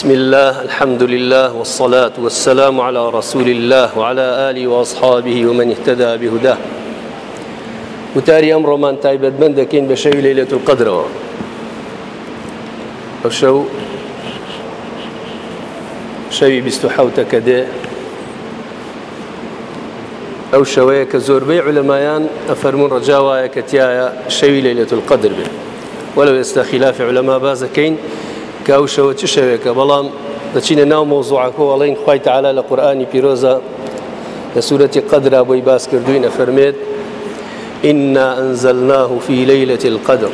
بسم الله الحمد لله والصلاة والسلام على رسول الله وعلى آله وأصحابه ومن اهتدى بهداه. وتاري أمر من تايبت بندكين بشيء ليلة القدر. وشو شوي بستحوتك دي. ئەو شەوەیە کە زۆربەی علەمایان ئەفەرمون ڕجاوایە کە تایە شەوی لەیلێت القدر بێت وەلو ئێستا خلافی علەما بازەکەین چ شەوێکە؟ بەڵام دەچینە ناو مۆزوعکۆ ئەڵین خوای تعالا لە قورآانی پیرۆزە لە سوورەتی قدرا بۆی باس کردوین ئەفەرمێت إنا أنزلناه في ليلة القدر.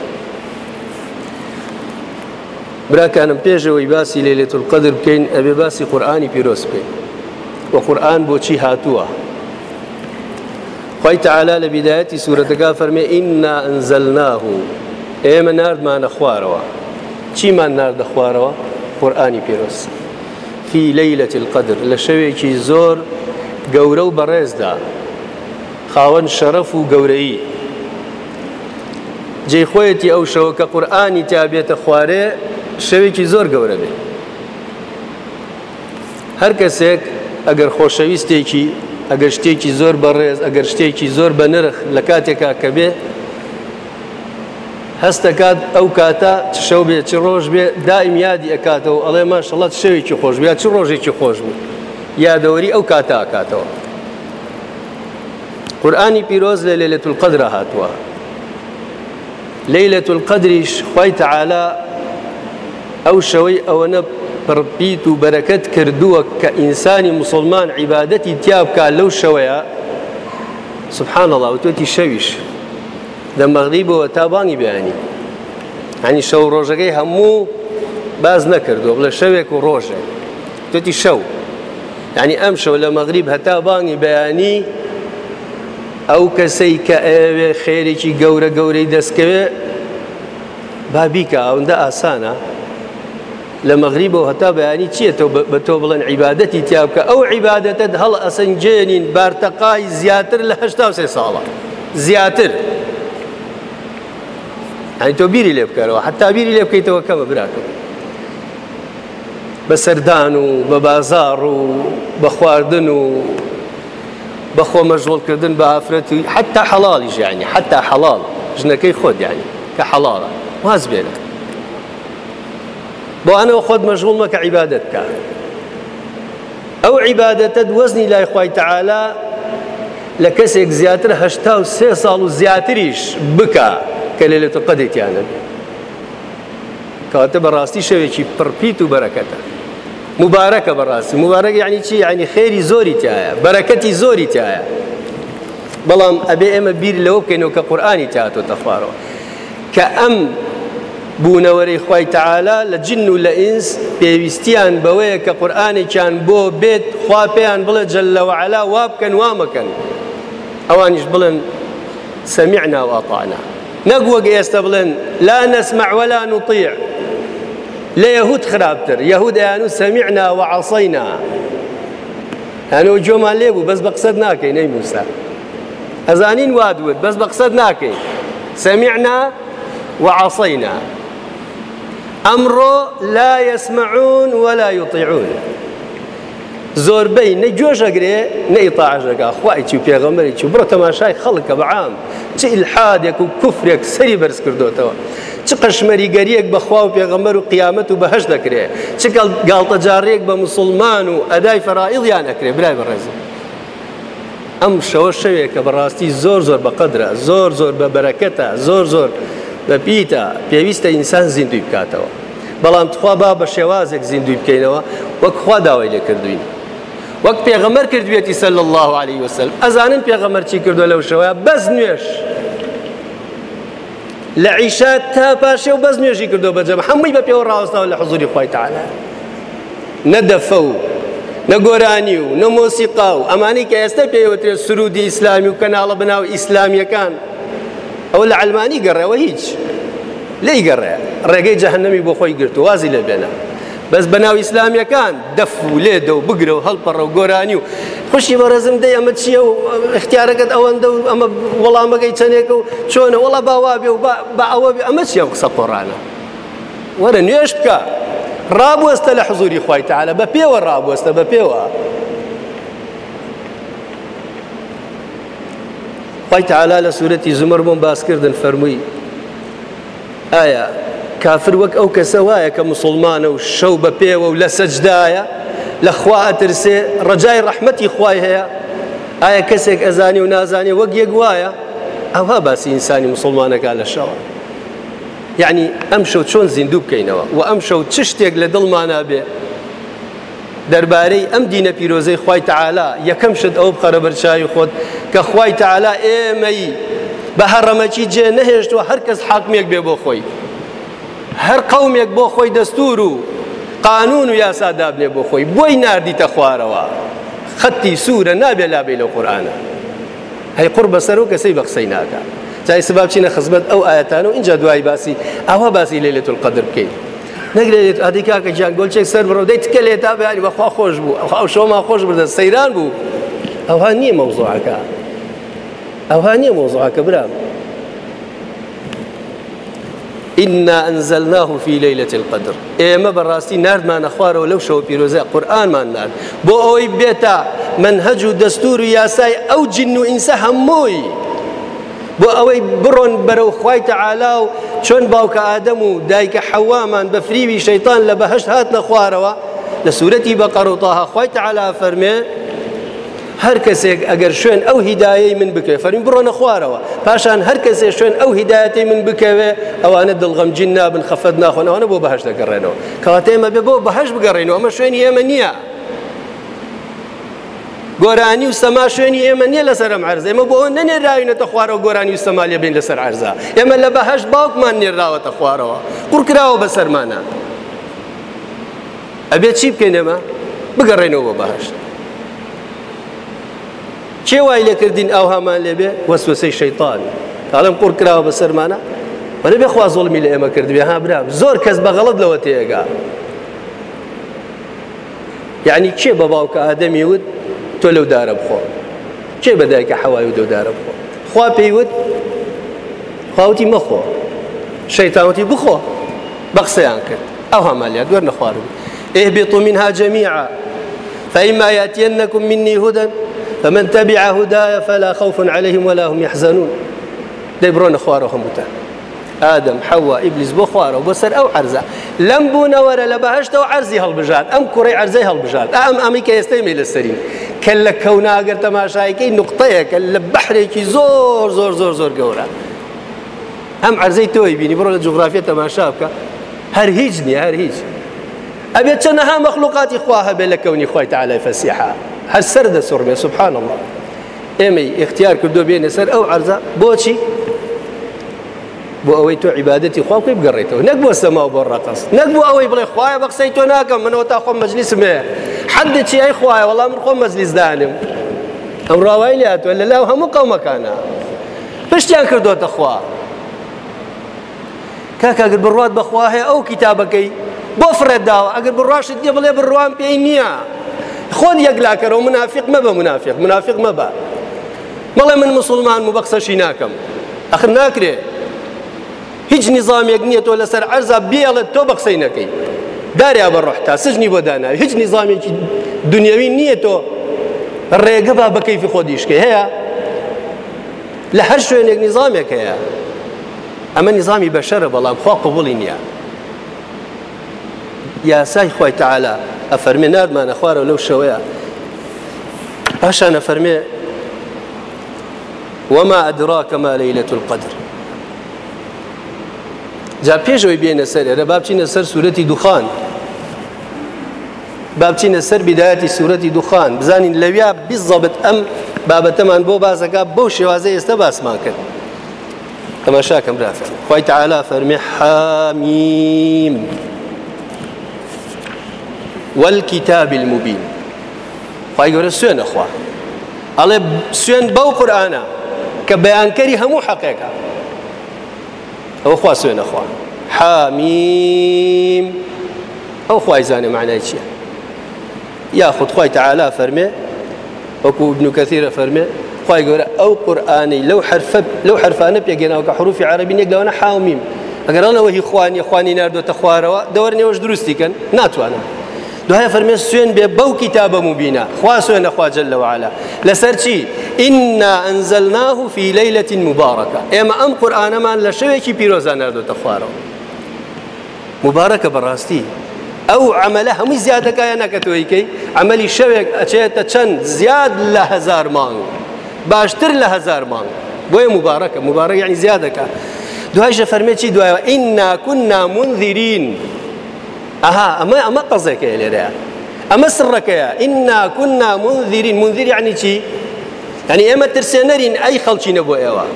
براکانم پێشەوەی باسی لەیلێت القدر بکەین ئەبێ باسی قورآانی پیرۆز بکەین. وقورآن بۆچی هاتووە؟ خی تعالا لە بیدایەتی سوورەتەکە فەرمێ ئیننا ئەنزەلناه ئێمە نردمانە خوارەوە. چیمان نردە خوارەوە قورآانی پێرۆست فی لەیلة القدر لە شەوێکی زۆر گەورە و بەڕێزدا. خاوەن شەرەف و گەورەی جێ خۆیەتی ئەو شەوە کە قورآانی تابێتە خوارێ شەوێکی زۆر گەورە بێت هەر کەسێک ئەگەر خۆشەویستێکی ئەگەر شتێکی زۆر بەڕێز ئەگەر شتێکی زۆر بە نرخ لە کاتێکا کە بێ هەستەکات ئەو کاتە شەو بێ چ ڕۆژ بێ دائیم یادی ئەکاتەوە. ئەڵێ ماشەڵات شەوێکی خۆش بیا چ ڕۆژێکی خۆش بوو یادەوەری ئەو کاتە ئاکاتەوە. قورآانی پیرۆز لە لێلێت القدرە هاتووە. لەیلة القدریش خی تەعالا ئەو شەوەی ئەوەنە پڕپیت و بەرەکەت کردووە کە ئینسانی مسلمان عیبادەتی تیابکە لەو شەوەیە. سبحان الله وتوتی شەویش. لە مەغریبەوە تا بانی بەیانی. ینی شەو ڕۆژەکەی هەموو باز نەکردو بڵێ شەوێک و ڕۆژێک. توتی شەو. ینی ئەم شەو لە مەغریب هەتا بانی بەیانی ئەو کەسەی کە ئەوێ خێرێکی گەورە گەورەی دەستکەوێ بابیکە ئەوەندە ئاسانە. لە مەغریبەوە هەتا بەیانی چییە بە تۆ بڵێن عیباەتی تیا بکە ئەو عیباەتت هەڵ ئەسەنجێنین بارتەقای زیاتر لە هشتا سێ زیاتر. ئەنی تۆ بیری لێ بکەرەوە حتا بیری لێ بکەیتەوە کەمە براکە بە سەردان و بە بازار و بە خواردن و بەخۆ مەژۆڵکردن بە ئافرەتی حتا حەڵالی ژیانی حتا حەڵال ژنەکەی خۆت یانی کە حەڵاڵە واز بێنە بۆ ئەنەوە خۆت مەژغوڵ مەکە عیبادت بکە ئەو عیبادەتت وەزنی لای خی تەعالا لە کەسێک زیاتر هەشتا و سێ ساڵ و زیاتریش بکە کە لێلێت و قەدێتیانە کەواتە بەڕاستی شەوێکی پڕپیت و بەرەکەتە مبارەکە بەڕاستی مبارەک یعنی چی ینی خێری زۆری تایە بەرەکەتی زۆری تایە بەڵام ئەبێ ئێمە بیر لەوە بکەینەوە کە قورآانی تاتۆتە خوارەوە کە ئەم بوونەوەری خی تەعالا لە جن و لە ئینس پێویستیان بەوەیە کە قورآانێکیان بۆ بێت خوا پێیان بڵێ جللەوەعلا وا بکەن وامەکەن ئەوانیش بڵێن سەمیعنا واتعنا نەگووەگە ئێستا لا نسمع ولا نطيع. لە یەهود خراپتر یەهود یان و سەمیعنا وعصەینا هەنەوە جۆمان لێبوو بەس بە قسەد ناکەی نەی موسا ئەزانین وادوت بەس بە قسەد ناکەی سەمیعنا وعصەینا ئەمڕۆ لا يسمعون ولا يطيعون. زۆربەی نەگوێژەگرێ نەیتاعژەکە خوایکی و پێغەمەری و بڕە تەماشای خەڵکە بەعام چ ئیلحادێک و کوفرێک سەری بەرز کردوتەوە. چ قەشمەری گەریەک بەخوا و پێغەمەر و قیامەت و بەهش دەکرێ. چ گاڵتەجارێک بە مسلمان و ئەدای فەرائڵیان ئەکرێ برای بەڕێزم ئەم شەوە شەوێکە بەڕاستی زۆر زۆر بەقدرە زۆر زۆر بە بەرەکەتە زۆر زۆر بە پیتە پێویستە ئینسان زیندوی بکاتەوە. بەڵام تخوا با بە شێوازێک زیندوی بکەینەوە وەک خوا داوای لێ کردوین. وەک پێغەمەر کردوێتی سەل الله عليه وسلم. ئەزانن پێغەمەر چی کردو لەو شەوەیە؟ بەس نوێش لە تا پاشێ و بەس نوێژی کردو بەجەم هەمووی بە پێوە ڕاوەستاوە لە حزوری خۆی تعالی نەدەفە و نەگۆرانی و نەمۆسیقا و. ئەمانی کە ئێستا پێوەترێت سرودی ئیسلامی و کەناڵە بناو ئیسلامیەکان. ئەو لە ئەلمانی گەڕێەوە هیچ. لی گەڕێ. ڕێگەی جەهنەمی بۆ گرتو وازی لە بەس بەناو ئیسلامیەکان دەف و لێدە و بگرە و هەڵپەڕە و گۆرانی و خوشی بەڕێزم دەی ئەمە چییە و اختیارەکەت ئەوەندە و ئەمە وەڵامەکەی چەندێکە و چۆنە وەڵا باوا بێ و بە ئەوە بێ ئەمە چیە قسە قۆڕانە وەرە نوێش بکە. ڕابوەستە لە حزوری خی تعاالە بە پێوە ڕابوەستە بە پێوە. خی تعالا لە سوورەتی زمر بۆم باسکردن فەرمووی ئایا کافر وەک ئەو کەسە وایە کە مسلمانە و شەو بە پێوە و لە سەجدایە لە خوا ئەترسێ ڕجای ڕەحمەتی خوای هەیە ئایا کەسێک ئەزانی و نازانێ وەک یەک وایە ئەوها باسی ئینسانی مسلمانەکە لە شەوە یعنی ئەم شەو چۆن زیندوو بکەینەوە و ئەم شەو چ شتێک لە دڵمانە بێ دەربارەی ئەم دینە پیرۆزەی خی تعالا یەکەم شت ئەو بخەرە بەرچوی خۆت کە خی تعالا ئێمەی بە هەڕەمەکی جێ نەهێشتوە هەر کەس حاکمێک بێ بۆ خۆی هەر قومێک بۆ خۆی دەستور و قانون و یاسا دابنێ بۆ خۆی. بۆی نردیتە خوارەوە؟ خەتی سوورە نابێ لابێ لە قورآانە هەی قڕ بەسەر و کەسەی بە قسەی ناکە. جای سباب چینە خزمەت ئەو ئاەتان و اینجا دوای باسی. ئەوە باسی لێلێت القدر بکەین نەگرێت ئادی کاکە گیان گۆلچێک سەر بڕۆ. دەیت تکە لێ تا بەیانی بەخوا خۆش بوو. ئەو شۆما خۆش بردە سەیران بوو. ئەوها نییە مەوزوعەکە. ئەوها نییە مۆزوعەکە برام. إنا أنزلناه في ليلة القدر. ئێمە بەڕاستی ناردمانە خوار لەو شەوە پیرۆزا قورئانمان نارد بۆ ئەوەی بێتە مەنهەج دەستور یاسای ئەو جن ئینسا هەمووی. بۆ ئەوەی بڕۆن بەرەو خوای تەعالا و چۆن باوکە ئادەم و دایکە حەوامان بە فریوی هات نەخوارەوە لە سوورەتی بەقەڕە و تاها خوای تەعالا هەر کەسێک ئەگەر شوێن ئەو هیدایی من بکەوێ فەرمی بڕۆنە خوارەوە پاشان هەر کەسێک شوێن ئەو هیدایەتی من بکەوێ ئەوانە دڵغەمجین نابن خەفەت ناخۆن ئەوانە بۆ بەهش دەگەڕێنەوە. کەواتێمە بێ بۆ بەهش بگەڕێنەوە ئەمە شوێنی ئێمە نییە. گۆرانی و سەما شوێنی ئێمە نییە لەسەرم عرز ئێمە بۆ نەنێراوینەتە خوارەوە گۆرانی و سەما لێ بین لەسەر عرزا ئێمە لە بەهش باوکمان نێراوەتە خوارەوە. قورکراوە بە سەرمانە. ئەبێت چی بکەین ئێمە؟ بگەڕێنەوە بە بەهشت. چێ وای لێکردین ئەو هەمان لێبێ وەسوسەی شەیطان ئاڵم قڕ کراوە بە سەرمانە بەێ بێ خوا زۆڵمی لە ئێمە کردبێ ها برام زۆر کەس بەغەڵت لەوە تێگا. یعنی چێ بە باوکە ئادەمی وت تۆ لەو دارە بخۆ؟ چێ بەدایکە حەوای و دەودارە بخۆ؟ خوا پێیوت خواوتی مەخۆ. شەیتاوتی بخۆ. بە قسەیان کرد. ئەو هەمالیات دوەر نەخوارم. اهبطوا منها جميعا فإما يأتينكم مني هدى فمن تبع هدايا فلا خوف عليهم ولا هم يحزنون. دەیبڕۆنە خوارەوە هەمووتان ئادەم حەوە ئیبلیس بۆ خوارەوە بۆ سەر ئەو عرزە لەم بوونەوەرە لە بەهشتەوە عرزی هەڵبژات ئەم کوڕی عرزەی هەڵبژات ئەم ئەمی کە ئێستای مێ لەسەرین کە لە کەوناگەر تەماشایەکەی نقطەیەکە لە بەحرێکی زۆر زۆر زۆر زۆر گەورە ئەم عرزەی تۆی بینی بڕۆ لە جوغرافیە تەماشا بکە هەر هیچ نییە هەر هیچ ئەبێت فەسیحا هەر سەر دەسوڕمێ سبحان الله. ئێمەی اختیار کردو بێنە سەر ئەو عرزە بۆچی بۆ ئەوەی تۆ عیباەتی خوا کوی بگەڕێتەوە نەک بۆ سەما و بۆ ڕقص نەک بۆ ئەوەی بڵێ خوایە بە قسەی تۆ ناکەم منەوە تا خۆم مەجلیسمێ حد چی ئەی خوایە وەڵام من خۆم مەجلیس دانم ئەم ڕاوای لاتوە لە لاو هەموو قەومەکانە پشتیان کردوتە خوا کاکەگەر بڕات بەخوا هەیە ئەو کتابەکەی بۆ فرێداوە ئەگەر بڕاشت دیێ بڵێ خۆن یەکلاکەرەوە منافق مەبە منافق منافق مەبە بەڵێ من مسلمان و بەقسەشی ناکەم ئەخر ناکرێ. هیچ نظامێک نییە تۆ لەسەر ئەرزا بێڵێت تۆ بە قسەی نەکەی. داریا بە ڕحتا سژنی بۆ داناوی هیچ نظامێکی دنیاوی نییە تۆ ڕێگە با بە کەیفی خۆ دیشکە هەیە؟ لە هەر شوێنێک نظامێک هەیە. ئەمە نظامی بەشەرە بەڵام خوا قوبڵی نییە. یاسای خۆی تعالا ئەفەرمێ نادمانە خوارە لەو شەوەیە پاشان ئەفەرمێ وما أدراك ما ليلة القدر. جا پێشەوەی بێنە سەر ئێرە بابچینە سەر سوورەتی دوخان بابچینە سەر بدایەتی سوورەتی دوخان بزانین لەویا بیزەبت ئەم بابەتەمان بۆ بازەکە بەو شێوازە ئێستا باسمان کرد. تەماشاکەم رافە خی تعالا فەرمی حامیم. والكتاب المبين. خی گەورە سوێنە خوا. ئەڵێ سوێن بەو قورآانە کە بەیانکەری هەموو حەقێکە. ئەوە خوا سوێنە خوا. حامیم. ئەو خوای زانێ معنای چییە؟ یاخود خی تعالا فەرمێ وەکو ابن كثيرە فەرمێ خی گەورە ئەو قورآانی لەو حرفە لەو پێگەناوە کە حروفی عربی نێک لەوانە حامیم. ئەگەرانەوە هی خوانی خوانی نردۆتە خوارەوە دەوەرنێوەش دروستیکەن ناتوانم دوای فەرمێ سوێن بێ بەو کتابە مبینە خوا سوێنە خواجل لەوعالا لەسەر چی ئنا ئەنزلناه في ليلة مباركة. ئێمە ئەم قورآنەمان لە شەوێکی پیرۆزان نردۆتە خوارەوە مبارەکە بەڕاستی ئەو عملە هەمووی زیادەکایە نەکەتەوەیکەی عملی شەوێک ئەچێتە چەند زیاد لە هزار مانگ. باشتر لە هزار مانگ بۆیە مبارەکە مبارەک یعنی زیادەکە دوایشە فەرمێکی دوایەوە ئینا كنا منذرین ئەها ئەمە ئەمە قەزێکەیە لێرەیە ئەمە سڕەکەیە ئینا كنا منذرین منذر یعنی چی يعني ئێمە ترسێنەرین ئەی خەڵکی نەبوو ئێوە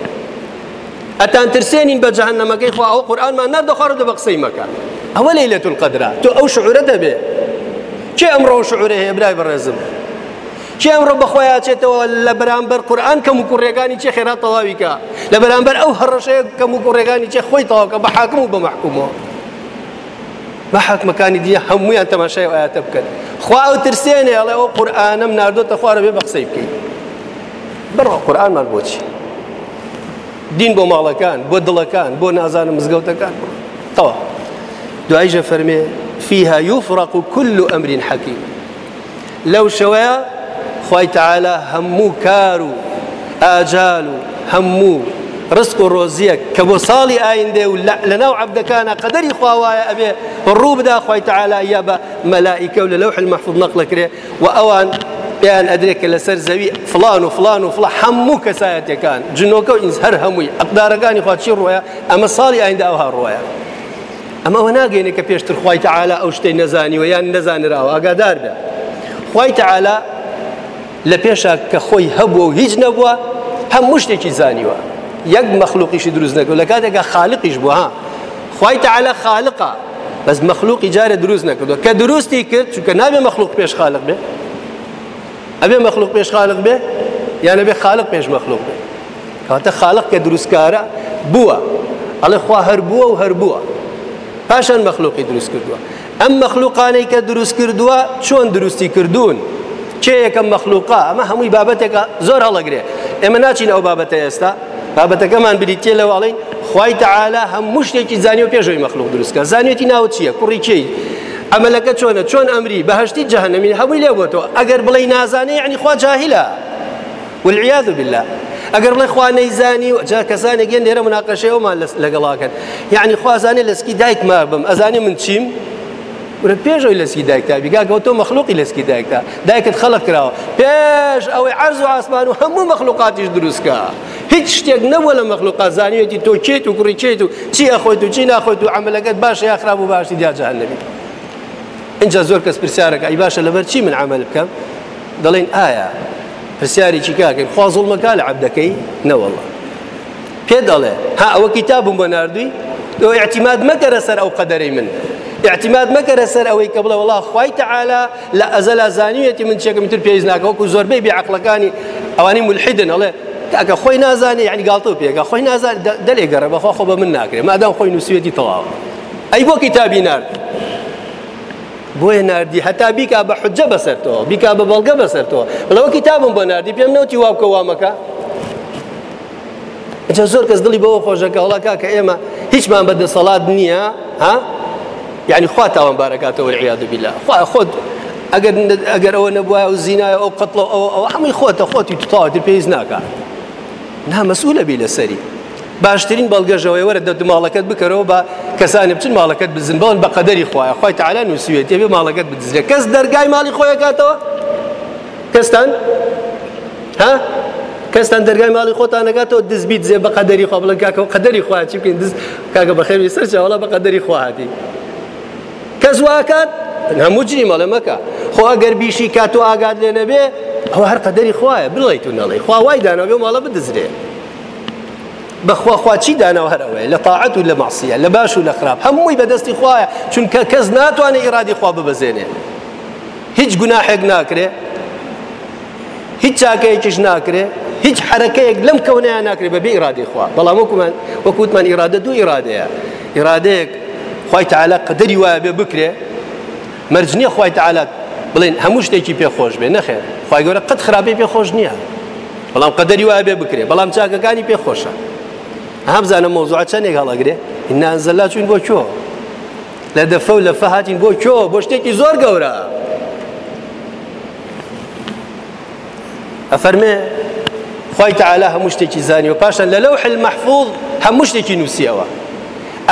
ئەتان ترسێنین بە جەهەنەمەکەی خوا ئەو قورآنمان نەردەخوارە بە قسەی مەکە ئەوە لەیلة القدرە تۆ ئەو شعورە دەبێ کێ ئەمڕۆ شعورە هەیە برای بەڕێزم کێ ئەمڕۆ بەخۆیان چێتەوە لە بەرامبەر قورآن کەم و کوڕێگانی چێ خێرا تەواویکە لە بەرامبەر ئەو هەڕەشەیە کەم و کوڕێگانی چێ خۆی تەواوکە بە حاکم و بە محکومەوە بە حاکمەکانی دیە هەمویان تەماشای ئاەتە بکەن خوا ئەو ترسێنێ ئەڵێ ئەو قورآانم نردۆتە خوارە بێ بە قسەی بکەیت بڕۆ قورآانمان بۆچی دین بۆ ماڵەکان بۆ دڵەکان بۆ نازانم مزگەوتەکان تەوا دوایژە فەرمێ فيها يفرق كل أمر حكيم. لو شوية خوي تعالى همو كارو آجال همو ڕسک و ڕۆزیەک کە بۆ ساڵی ئایندێ و لەناو عبدەکانە قەدەری خواوایە ئەبێ ڕوو بدا خۆی تعالا یا بە مەلائیکە و لە لەو حلمەحفوظ نەقلەکرێ و ئەوان پێیان ئەدرێکە لەسەر زەوی فلان و فلان و فڵ هەموو کەسایەتەکان جنۆکە و ئینس هەر هەمووی ئەقدارەکانی خواچی ڕۆیە ئەمە ساڵی ئایندا ئەوها ڕۆیە ئەمەوە ناگەینە کە پێشتر خی تعالا ئەو شتەی نەزانیوە یان نەزانراوە ئاگادار بە خی تعالا لە پێشە کە خۆی هەبووە و هیچ نەبووە هەموو شتێکی زانیوە یەک مەخلوقیشی دروست نەکە لە کاتێکە خاالقیش بوو ها. خی تعالا خاالقا بەس مەخلوقی جارە دروست نەکردو کە دروستی کرد چونکە نابێ مەخلوق پێش خالق بێ. ئەبێ مەخلوق پێش خالق بێ یان ئەبێ خالق پێش مەخلوق بێ. کاتە خالق کە دروستکارە بووە. ئەڵێ خوا هەر بووە و هەر بووە. پاشان مەخلوقی دروست کردووە. ئەم مەخلوقانەی کە دروست کردووە چۆن دروستی کردوون؟ چێ یەکەم مەخلوقا؟ ئەمە هەمووی بابەتێکە زۆر هەڵەگرێ. ئێمە ناچین ئەو بابەتە ئێستا بابەتەکەمان بریتێ لەواڵین خی تەعالا هەموو شتێکی زانانی و پێشەوەی مەخلوق دروستکە. زانێتی ناو چییە؟ کوڕی چی ئەمەلەکە چۆنە؟ چۆن ئەمری؟ بەهشتی جەهنەمی هەمووی لێ بۆتەوە ئەگەر بڵێ نازانێ ینی خوا جاهلە والعیاذ بالله. ئەگەر بڵێ خوا نەیزانی جا کەسانێک گەن لێرە مناقەشەوەمان لەگەڵاکەن. یعنی خوازانێ لەسکی دایک ما بم ئەزانێ من چیم؟ ورە پێشەوەی لەسکی دایکتا بیگاگەوە تۆ مەخلوقی لەسکی دایکتا دایکت خەڵک کراوە پێش ئەوەی عرز و ئاسمان و هەموو مەخلوقاتیش دروستکە هیچ شتێک نەبووە لە مەخلوقات زانیەتی تۆ کێت و کوڕی کێت و چی ئەخۆیت و چی ناخۆیت و عملەکەت باش یا خراپ و باشی دیاجان نەبی اینجا زۆر کەس پرسیارەکە ئەی باشە لەبەر چی من عمل بکەم دەڵێن ئایا پرسیارێکی کاکەین خوازڵمەکە لە عبدەکەی نەوەڵە پێ دەڵێ ها ئەوە کتابم بۆ نردووی تۆ اعتیماد سەر ئەو قەدەرەی من اعتماد مەکەرە سەر ئەوەی کە بڵێ وڵا خی تعالا لە ئەزەلا زانیەتی من چێکم تر پێیز ناکەوەکو زۆربەی بیعقلەکانی ئەوانی ملحدن. ئەڵێ کاکە خۆی نازانێ ینی گاڵتە پێکە خۆی نازان دەلێ گەڕە بەخوا خۆ بە من ناکرێت مادام خۆی نووسێتی تەواوە ئەی بۆ کتابی نرد بۆیە نردی هەتا بیکا بە حجە بەسەرەوە بیکا بە بەڵگە بەسەرەوە لەوە کتابم بۆ نردی پێم نەوتی واوکە وامەکە جا زۆر کەس دڵی بەوە خۆشەکە وڵاکە کە ئێمە هیچمان بەدە سەڵات نییە ها؟ يعني خوا تاوان بارەکاتەوە والعیاذ بالله خۆت ئەگەر ئەگەر ئەوە نەبووە و زینایە ئەو قەتڵ ئەو هەمووی خۆتە خۆتی توتاوەتر پێویست ناکات نا مەسئولە بی لەسەری باشترین بەڵگەژەوەی وەرە دە ماڵەکەت بکەرەوە بە کەسانی بچن ماڵەکەت بزن. بڵن بە قەدەری خۆیان خۆی تعالە نووسوێت بێ ماڵەکەت بدزرێت کەس دەرگای ماڵی خۆیەکاتەوە کەستان ها؟ کەستان دەرگای ماڵی خۆتان نگاتەوە دزبیت زێ بە قەدەری خۆ بڵن کاکە قەدەری خوا چی بکەین دز کاکە بەخێوی سەر چاوەڵە بە قەدەری خواهاتی کەس واکات؟ هەموو جنی مەڵە مەکە. خۆ ئەگەر بیشی کات و ئاگات لێ نەبێ ئەوە هەر قەدەری خوایە بڵیت و نەڵێ. خوا وای داناوێ ماڵە بدزرێ. بەخواخوا چی داناوە هەرەوەی لە تاعەت و لە ماسیە لە باش و لە خراپ. هەمووی بەدەستی خوایە چونکە کەس ناتوانێت ئیرادی خوا ببەزێنێ. هیچ گوناحێک ناکرێ هیچ چاکەیەکیش ناکرێ هیچ حرەکەیەک لەم کەونەیە ناکرێت بەبێ ئیرادی خوا. بەڵام وەکومان وەکووتمان ئیرادە دوو ئیرادەیە. ئیرادەیەک خی تعالا قدەری وایە بێ بکرێ مەرجنیە خی تعالات بڵێن هەموو شتێکی پێخۆش بێ نەخێ خی گەورە قەت خراپی پێخۆش نییە. بەڵام قدەری وایە بێ بکرێ بەڵام چاکەکانی پێخۆشە. هەمزانە مۆزوع چەندێک هەڵەگرێ؟ ئنا ئەنزەلا چوین بۆ چۆ؟ لە دەفە و لە فەهاتین بۆ چۆ؟ بۆ شتێکی زۆر گەورە. ئەفەرمێ خی تعالا هەموو شتێکی زانی و پاشان لە لەو حل محفوظ هەموو شتێکی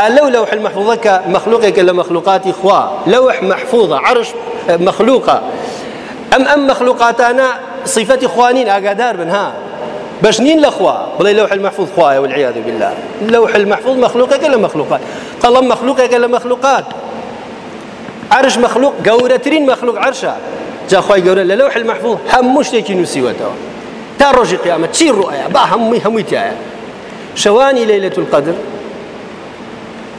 لو لوح المحفوظة كمخلوقك لمخلوقات خوا لوح محفوظة عرش مخلوقة. أم أم مخلوقاتنا صفة خوانين أقدار من ها. باش نين لخوا بلا لوح المحفوظ خوايا والعياذ بالله. اللوح المحفوظ مخلوقك ولا مخلوقات. قلم مخلوقك ولا مخلوقات. عرش مخلوق قورترين مخلوق عرشا جا خواي قورة لوح المحفوظ هم مشتكي نسيوته تا ڕۆژی قیامەت چی ڕوئە با هەمووی هەمووی تایە شەوانی لەیلەت القدر.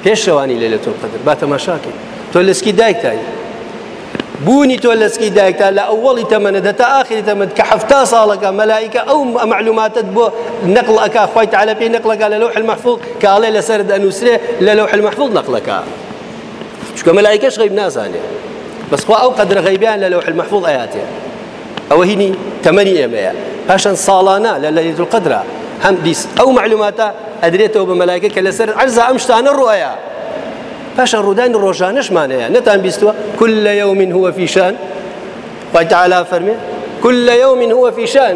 پێش شەوانی لەیلەت القدر با تەماشاکەی. تۆ لەسکی دایکتایی. بوونی تۆ لەسکی دایکتا لە ئەوڵی تەمەنە دەتا ئاخری تەمەد کە هەفتا ساڵەکە مەلایکە ئەو معلوماتت بۆ نقل ئەکا خۆی تعالە پێی نقلەکە لە لەوح المحفوظ کاڵێ لەسەر دەنووسرێ لە لەوح المحفوظ نقلەکە چکە مەلایکەش غیب نازانێ. بەس خوا ئەو قەدرە غیبیان لە المحفوظ ئاياتێ. ئەوە هینی تەمەنی ئێمەیە. پاشان ساڵانە لە لەلیت القدرە هەم دیس ئەو ئەدرێتەوە بە مەلایکە کە لەسەر عرزە ئەم شتانە ڕوایە پاشان ڕوودانی ڕۆژانەشمانەیە نەتان بیستوە كل يوم هو في شان. تعالى فەرمێ كل يوم هو في شان.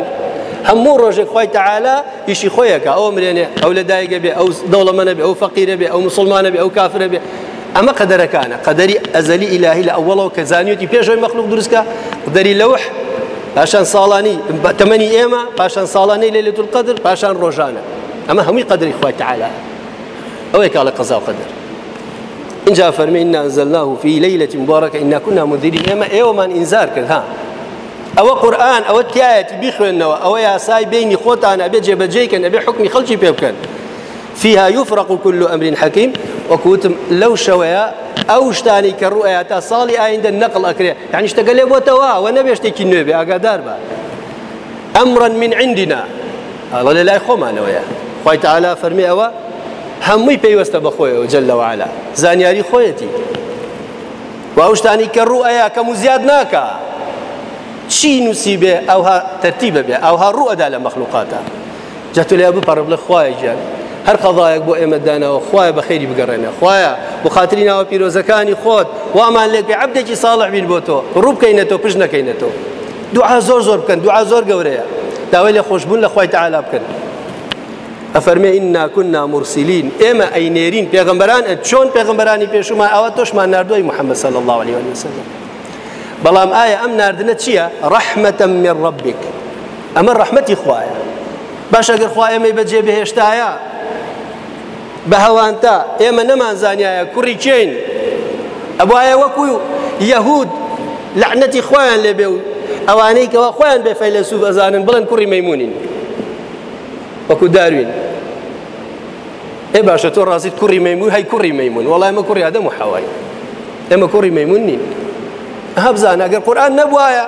هەموو ڕۆژێک خی تعالا ئیشی خۆیەکە ئەو مرێنێ ئەو لە دایگە بێ ئەو دەوڵەمەە بێ ئەو فەقیرە بێ ئەو مسلمانە بێ ئەو کافرە بێ ئەمە قەدەرەکانە قەدەری ئەزەلی ئیلاهی لە ئەوڵەوە کە زانیوتی پێشەوەی مەخلوق دروستکە قدەری لەوح پاشان ساڵانی تەمەنی ئێمە پاشان ئەمە هەمووی قدری خوای تعالا ئەوەی کاڵە قەزا و قدر اینجا فەرمی إنا أنزلناه في ليلة مباركة إنا كنا منذرين. ئێمە ئێوەمان ئینزار کرد ها ئەوە قورآن ئەوە تایەتی بیخوێنەوە ئەوە یاسای بینی خۆتان ئەبێ جێبەجێکن ئەبێ حکمی خەڵکی پێ بکەن فيها يفرق كل أمر حكيم. وكوتم لو ئەو شتانی کە ڕوئە تا ساڵی ئایندە نەقل ئەکرێ یعنی شتەگە لێ بۆتەوە و نەبێ شتێکی نوێبێ ئاگادار بە ئەمڕەن من عندنا. ئەڵە لە لای خۆمانەوەیە خی تعالا فەرمی ئەوە هەمووی پێیوەستە بەخۆیەوە جل لەوەعالا زانیاری خۆیەتی. و ئەو شتانی کە ڕوئەیە کەم و زیاد ناکە چی نووسی بێ ئەوها تەرتیبە بێ ئەوها ڕوئەدا لە مەخلوقاتە جاتو لێ بپەڕ لە خوای گیان هەر قەڵایەک بۆ ئێمە دانەوە خوایە بە خێری بگەڕێنە خوایە بخاتری ناوە پیرۆزەکانی خۆت وامان ساڵح بین بۆ تۆ. ڕوو بکەینەوە پشت نەکەینێتەوە دوعا زۆر زۆر بکەن دوعا زۆر گەورەیە. داوای لە خۆشببوون لە خۆی تعالا بکەن. ئەفەرمێ ئیننا كنا مرسلین ئێمە ئەینێرین پێغمبەران چۆن پێغمبەرانی پێشمان ئەوە تۆشمان نردوی محەممەد صلى الله عليه وسلم بەڵام ئایا ئەم نردنە چییە ڕەحمەتە من ڕبێک ئەمە ڕەحمەتی خوایە باش ئەگەر خوا ئێمەی بەجێ بهێشتایە بە هەوانتا ئێمە نەمانزانایە کوڕی چین. ئەوایە وەکو یەهود لەعنەتی خۆیان لێبێ و ئەوانەی کەەوە خۆیان بێ فەیلسوف ئەزانن بڵێن کوڕی مەمونین وەکو داروین ئێ باشە تۆ ڕازیت کوڕی مەمون هەی کوڕی مەمون وڵای ئەمە کوڕی ئادەم و حەوای ئێمە کوڕی مەیمون نین هەبزان ئەگەر قورآن نەبوایە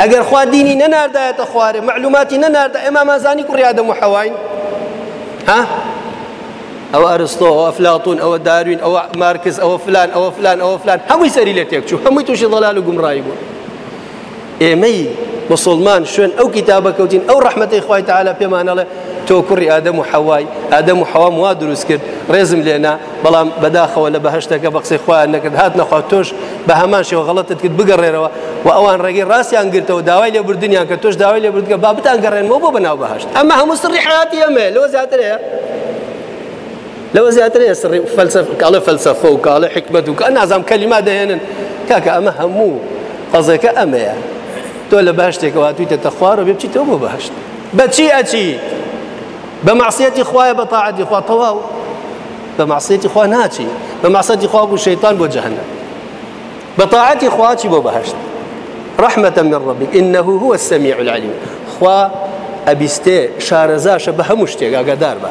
ئەگەر خوا دینی نەناردایەتە خوارێ مەعلوماتی نەناردا ئێمە مازانی کوڕی ئادەم ها؟ ئەو ئەرستۆ ئەو ئەفلاتون ئەوە داروین ئەوە مارکس ئەوە فلان ئەوە فلان ئەوە فلان. هەمووی سەری لێ تێکچوو هەمووی تووشی زەلال و ئێمەی موسڵمان شوێن ئەو کتابە کەوتین ئەو ڕەحمەتی خوای تەعالا پێمانەڵێ تۆ کوڕی ئادەم و حەوای ئادەم و حەوام وا دروست کرد. ڕێزم لێنا بەڵام بەداخەوە لە بەهشتەکە بە قسەی خۆیان نەکرد هات نەخوا تۆش بە هەمان شێوە غەڵەتت کرد بگەڕێرەوە و ئەوان ڕێگەی ڕاستیان گرتەوە داوای لێ بردنیان کە تۆش داوای لێ بردگە بابتان گەڕێنەوە بۆ بەناو بەهشت ئەمە هەموو سڕی حیاتی ئەمێ لەوە زیاترەیە لەوە زیاترێ سڕی کاڵە فەلسەفە و کاڵە حکمت و کە نازام کەلیما تۆ لە باشتێکەوە تویتە خوارە بێ بچیتەوە بۆ بەهشت بەچی ئەچی؟ بە معسیەتی خوایە بە تاعەتی خوا تەواو. بە معسیەتی خوا ناچی. بە معسەتی خوا و شەیطان بۆ جەهنم. بە رحمة من ربك. إنه هو السميع العليم. خوا شارەزاشە بە هەموو شتێک ئاگادار بە.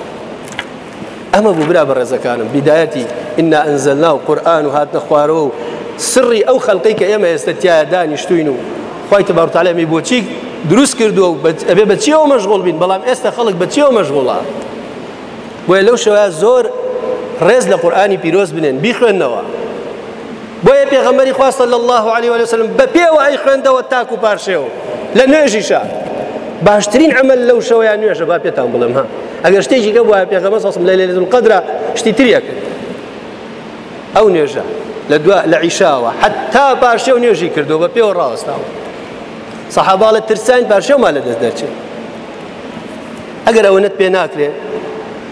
ئەمە بوو برا بە ڕێزەکانم. بیدایەتی ئنا ئەنزلنا و قورآن و هاتنە خوارەوە و سڕی ئەو خەڵقی کە ئێمە ئێستا تایە دانیشتوین و خی تەبارتالێمی بۆچی دروست کردووە و ئەبێ بە چیەوە مەشغول بین بەڵام ئێستا خەڵک بە چیەوە مەشغوڵە بۆیە لەو شەوە زۆر ڕێز لە قورآانی پیرۆز بنێن بیخوێندنەوە بۆیە پێغەمەری خواستە لە الله عليه وسلم بە پێوە ئەی خوێندەوە تاکو و پارشێەوە لە نوێژیشە باشترین عمل لەو شەوەیان نوێژە با پێتان بڵم ها. ئەگەر شتێکی گە وایە پێغەمە سەسم لە لێلێت قدرە شتی تریەکرد ئەو نوێژە لە دو لە عیشاوە حتا پاشێ و نوێژی کردو بە پێوە ڕاستاوە سەحابا لە ترسان پاشێما لە دەست دەرچێت ئەگەر ئەوەنت پێ ناکرێت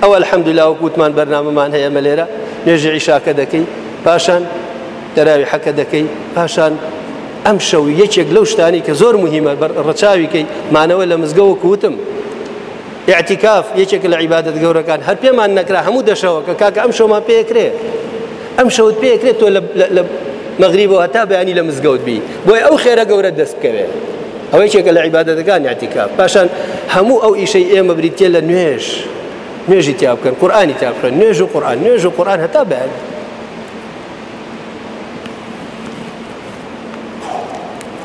ئەوە الحەمدولا وەکووتمان بەرنامەمان هەیە مە لێرە نوێژی عیشاکە دەکەی پاشان دەراوی حەکە دەکەی پاشان ئەم شەو یەکێک لەو شتانی کە زۆر مهمە ڕەچاویکەی مانەوە لە مزگەوە کووتم اعتیکاف یەکێک لە عیبادت گەورەکان هەر پێمان نەکرا هەموو دەشەوە کە کاکە ئەم شەومان پێکرێ ئەم شەوت پێکرێت تۆ لە مەغریبەوە هەتا بەیانی لە مزگەوت بی. بۆی ئەو خێرە گەورە دەست بکەوێت ئەوەی چێکە لە عیبادەتەکان اعتیکاف پاشان هەموو ئەو ئیشەی ئێمە بریتێ لە نوێژ نوێژی تیا بکەن قورآانی تا بکەن نوێژ و قورآن نوێژ و قورآن هەتا بەیان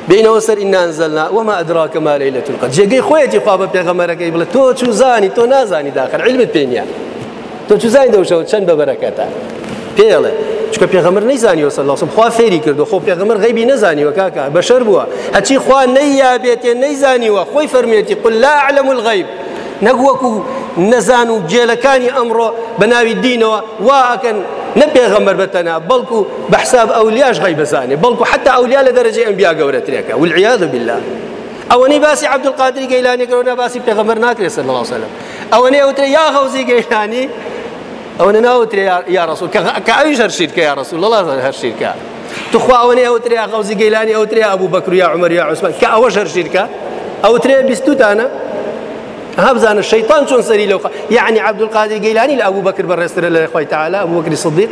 بینەوە سەر ئینانزلنا وما ئەدراکە ما لەیلة القدر. جێگەی خۆیەتی خوا بە پێغەمەرەکەی بڵێ تۆ چوو زانی تۆ نازانی داخل. علمت پێ نییە تۆ چوو زانی دەوشەوە چەند بە بەرەکەتە پێڵێ چکە پێغەمەر نەیزانیوە سەر لاسم خوا فێری کردو. خۆ پێغەمەر غەیبی نەزانیوە کاکە بەشەر بووە. هەچی خوا نەییا بێتێ نەیزانیوە خۆی فەرمێتی قل لا أعلم الغیب نەگووەکو نەزان و جێلەکانی ئەمڕۆ بە ناوی دینەوە واکەن نە پێغەمبەر بەتەنا بەڵکو بەحساب ئەولیاش غی بزانێ بەڵکو حتا ئەولیا لە دەرەجێ ئەمبیا گەورەترێکە. والعیاذ بالله. ئەوەی باسی عبدالقادری گەیلانی کەەوە باسی پێغەمبەر ناکرێت صلی الله عليه وسلم ئەوەنێ ئەوترێ یا غەوزی گەیلانی ئەوە ناوترێ یا ڕسول کە ئەویش هەر شیرکە یا ڕسول الله هەر شیرکە تخوا ئەوەنێ ئەوترێ غەوزی گەیلانی ئەوترێ ئەبوو بەکر یا عمر یا عوسمان کە ئەوە هەر شیرکە ئەوترێ بیستوتانە هبزان الشيطان شون سري لو يعني عبد القادر جيلاني لأبو بكر بالرسول الله خوي تعالى أبو بكر الصديق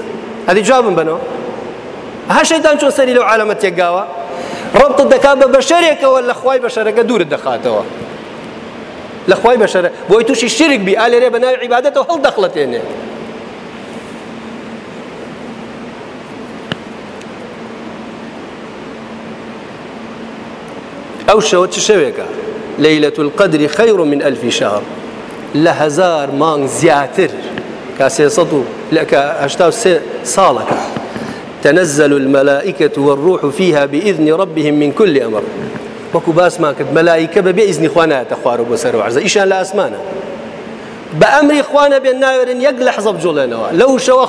هذه جواب بنو ها شيطان شون سري لو علامة يقاوة ربط الدكاب بشريك ولا خواي بشرك دور الدخاتوا لخواي بشر بويتوش الشرك بي قال لي بناء عبادته هل دخلت أو شوت شويكا ليلة القدر خير من ألف شهر. لهزار مان زياتر. كاسيسطو لك أشتاو صالك. تنزل الملائكة والروح فيها بإذن ربهم من كل أمر. وەکو باسمان کرد مەلایکە بە بێ ئیزنی خوانایەتە خوارە بۆ سەر عزە ئیشان لە ئاسمانە بە ئەمری خوانە بێن ناوێرن یەک لە شەوە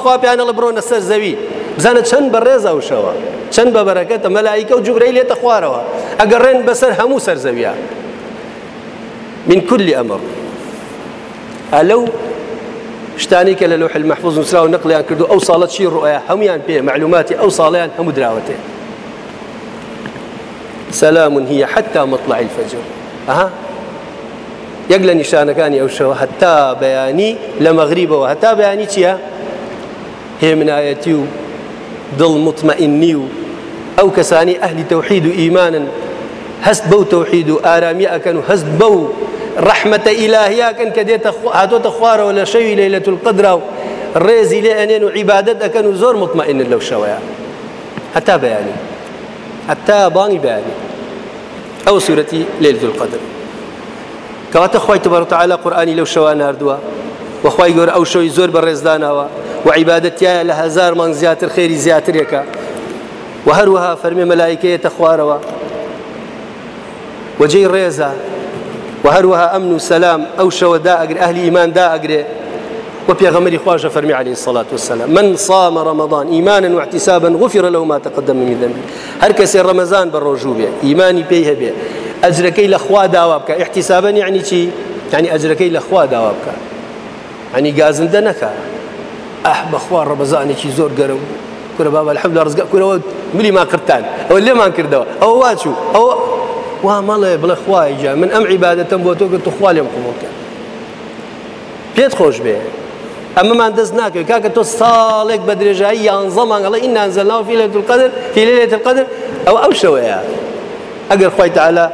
سەر زەوی بزانە چەند بە ڕێزە و شەوە؟ چەند بە بەرەکەتە مەلایکە و جوبرەی لێتە ئەگەر ڕێن بەسەر هەموو سەر زەویە من كل أمر ألو شتانی کە لوح المحفوظ نووسرا و نقلیان کردو ئەو ساڵەت چی ڕۆیە هەمویان پێ معلوماتی ئەو ساڵیان هەموو دراوەتێ. سلام هي حتى مطلع الفجر. أها یەک لە نیشانەکانی ئەو شەوە هەتا بەیانی لە مەغریبەوە. هەتا بەیانی چییە؟ هێمنایەتی و دڵ مطمئنی و ئەو کەسانی ئەهلی تەوحید و ئیمانن هەست بەو تەوحید و ئارامی ئەکەن و هەست بەو ڕەحمەتە ئیلاهیاکەن کە دێتە هاتۆتە خوارەوە لە شەوی لەیلەت و زۆر مطمئن لەو شەوەیە هەتا بەیانی هەتا بانی بەیانی ئەو سوورەتی لێلت القدر. کەواتە خۆی تبارەتەعاالە قورآانی لەو شەوە نردووە وەخوای گەور ئەو شەوی بەڕێزداناوە و عیبادەتیایە لە هزار مانگ زیاتر خێری زیاترێکە و هەروەها فەرمی مەلایکەیەتە خوارەوە وەجێی ڕێزە و هەروەها ئەمن و سەسلام ئەو دا ئەگر ئەهلی ئیمان دا ئەگرێ وبيغمري خواجة فرمي عليه الصلاة والسلام. من صام رمضان إيمانا واحتسابا غفر له ما تقدم من ذنبه. هر كسي رمضان بالرجوبة إيماني بيه به أجركي لأخوا داوابك احتسابا يعني شي يعني أجركي لأخوا داوابك يعني قازن دنكا. أح بخوا رمضان شي زور قرب كره بابا الحمد رزق كره ملي ما كرتان أو اللي ما كردوا أو واتشو أو وامەڵێ بڵێ خوایجا من ئەم عیباەتەم بۆ تۆ تو خوالێم قوڵکە پێت خۆش بێ. ئەمەمان دەست ناکەوێت کاکە تۆ ساڵێک بە درێژایی یانزەمانگەڵە این نانزەلناوە فی لە القدر فی لێت القدر. ئەو ئەو شەوەیە. ئەگەر خی تعالا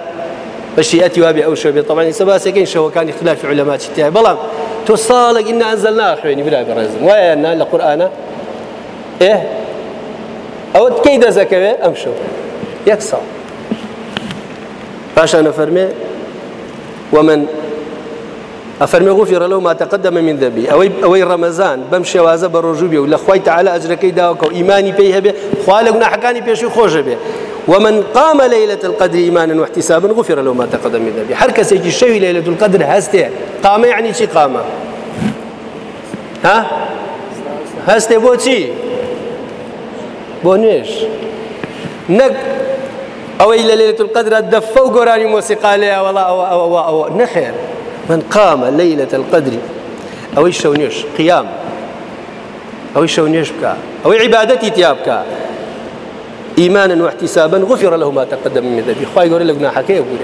بەشیئەتی وابێ ئەو شەوێت طبعا سەباسەکەین شەوەکانی خلافی علەماتی تای بەڵام تۆ ساڵێک این نانزەلنا خوێنی برا بەڕێزم وایە نا لە قورآانە ئێ ئەوە کەی دەزەکەوێت ئەم شەو یەک ومن ئەفەرمێ غفر له ما تقدم من ذنبي. ئەوەی ئەوەی ڕەمەزان بەم شێوازە بە ڕۆژوو بێ و لە خی تعالى ئەجرەکەی داوەکە و ئیمانی پێی هەبێ خوا لە گوناحەکانی پێشی خۆشە بێ ومن قام ليلة القدر إيمانا واحتسابا غفر له ما تقدم من ذنبه. هر كسي شوي ليلة القدر هسته قام يعني شي قام ها؟ هسته بو شي بۆ نوێژ نەک ئەوەی لە لێلة القدر دەفە و گۆرانی مۆسیقا لێ وڵا ئەوە ئەوە ئەوە نەخێر من قام ليلة القدر. ئەوەی شەو نوێش قیام. ئەوەی شەو نوێش بکە. ئەوەی عیبادەتی تیا إيمانا واحتسابا غفر له ما تقدم من ذنبه. خواهي يقول لك ناحكي يقول؟